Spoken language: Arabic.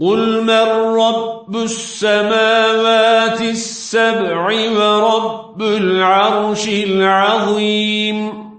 قل من رب السماوات السبع ورب العرش العظيم